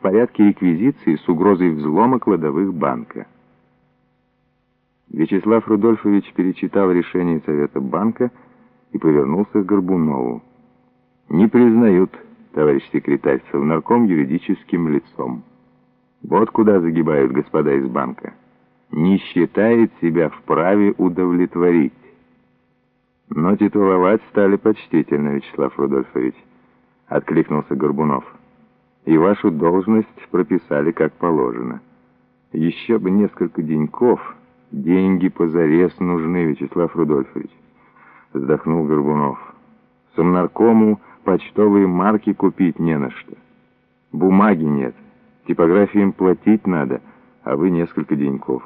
в порядке реквизиции с угрозой взлома кладовых банка. Вячеслав Рудольфович перечитал решение Совета банка и повернулся к Горбунову. «Не признают, товарищ секретарь, совнарком юридическим лицом. Вот куда загибают господа из банка. Не считает себя вправе удовлетворить». Но титуловать стали почтительно, Вячеслав Рудольфович, откликнулся Горбунов. И вашу должность прописали как положено. Еще бы несколько деньков, деньги позарез нужны, Вячеслав Рудольфович. Вздохнул Горбунов. Сомнаркому почтовые марки купить не на что. Бумаги нет, типографиям платить надо, а вы несколько деньков.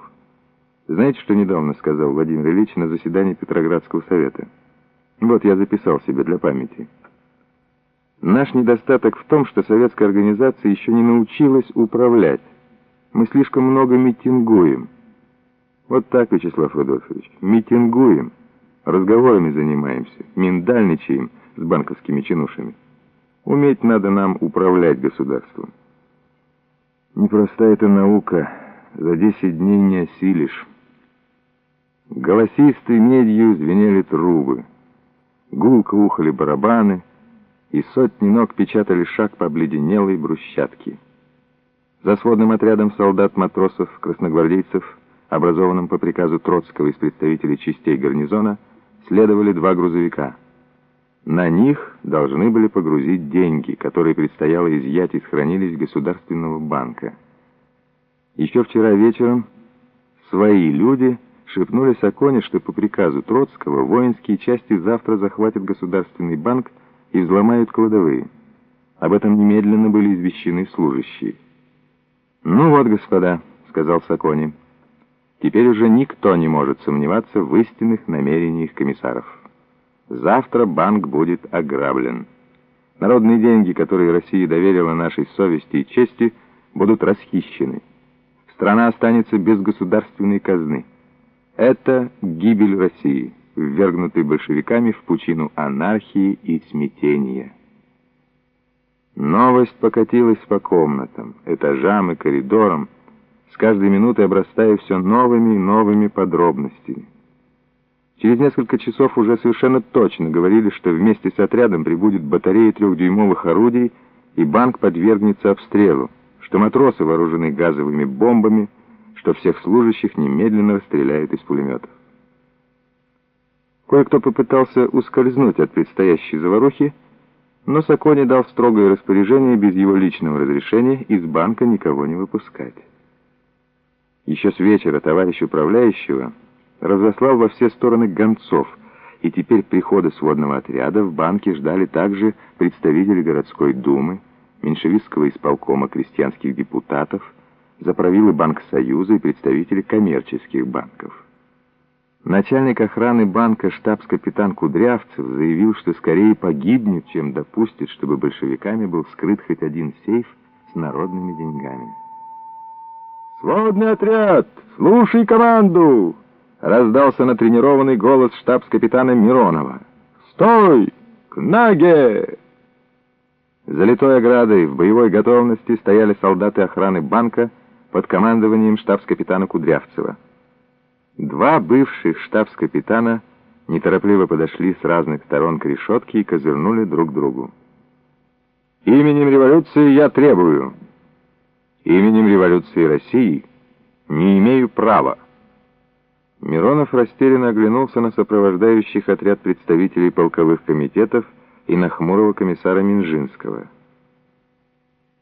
Знаете, что недавно сказал Владимир Ильич на заседании Петроградского совета? Вот я записал себе для памяти. Наш недостаток в том, что советская организация еще не научилась управлять. Мы слишком много митингуем. Вот так, Вячеслав Рудольфович, митингуем, разговорами занимаемся, миндальничаем с банковскими чинушами. Уметь надо нам управлять государством. Непростая эта наука, за десять дней не осилишь. Голосистой медью звенели трубы, гулко ухали барабаны, и сотни ног печатали шаг по обледенелой брусчатке. За сводным отрядом солдат-матросов, красногвардейцев, образованным по приказу Троцкого из представителей частей гарнизона, следовали два грузовика. На них должны были погрузить деньги, которые предстояло изъять из хранилищ Государственного банка. Еще вчера вечером свои люди шепнули Саконе, что по приказу Троцкого воинские части завтра захватят Государственный банк и взломают кладовые. Об этом немедленно были извещены служащие. «Ну вот, господа», — сказал Сакони, — «теперь уже никто не может сомневаться в истинных намерениях комиссаров. Завтра банк будет ограблен. Народные деньги, которые Россия доверила нашей совести и чести, будут расхищены. Страна останется без государственной казны». Это гибель России, ввергнутой большевиками в пучину анархии и смятения. Новость покатилась по комнатам, этажам и коридорам, с каждой минутой обрастая все новыми и новыми подробностями. Через несколько часов уже совершенно точно говорили, что вместе с отрядом прибудет батарея трехдюймовых орудий, и банк подвергнется обстрелу, что матросы вооружены газовыми бомбами, что всех служащих немедленно расстреляют из пулеметов. Кое-кто попытался ускользнуть от предстоящей заварухи, но Сакони дал строгое распоряжение без его личного разрешения из банка никого не выпускать. Еще с вечера товарищ управляющего разослал во все стороны гонцов, и теперь прихода сводного отряда в банке ждали также представители городской думы, меньшевистского исполкома крестьянских депутатов, заправилы Банк-Союза и представители коммерческих банков. Начальник охраны банка штабс-капитан Кудрявцев заявил, что скорее погибнет, чем допустит, чтобы большевиками был скрыт хоть один сейф с народными деньгами. «Сводный отряд! Слушай команду!» раздался натренированный голос штабс-капитана Миронова. «Стой! К наге!» За литой оградой в боевой готовности стояли солдаты охраны банка, под командованием штабс-капитана Кудрявцева. Два бывших штабс-капитана неторопливо подошли с разных сторон к решетке и козырнули друг другу. «Именем революции я требую. Именем революции России не имею права». Миронов растерянно оглянулся на сопровождающих отряд представителей полковых комитетов и на хмурого комиссара Минжинского.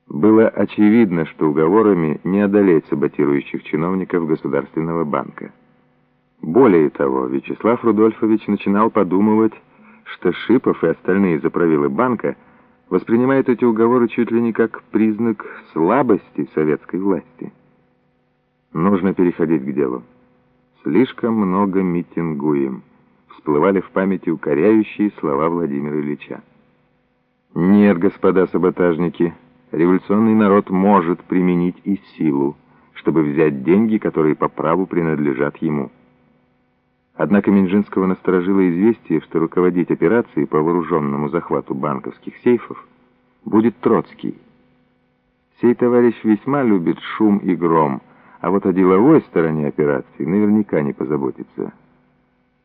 Было очевидно, что уговорами не одолеть саботирующих чиновников Государственного банка. Более того, Вячеслав Рудольфович начинал подумывать, что Шипов и остальные заправилы банка воспринимают эти уговоры чуть ли не как признак слабости советской власти. Нужно переходить к делу. Слишком много митингуем. Всплывали в памяти укоряющие слова Владимира Ильича. «Нет, господа саботажники», революционный народ может применить и силу, чтобы взять деньги, которые по праву принадлежат ему. Однако Минжинского насторожило известие, что руководить операцией по вооруженному захвату банковских сейфов будет Троцкий. Сей товарищ весьма любит шум и гром, а вот о деловой стороне операции наверняка не позаботится.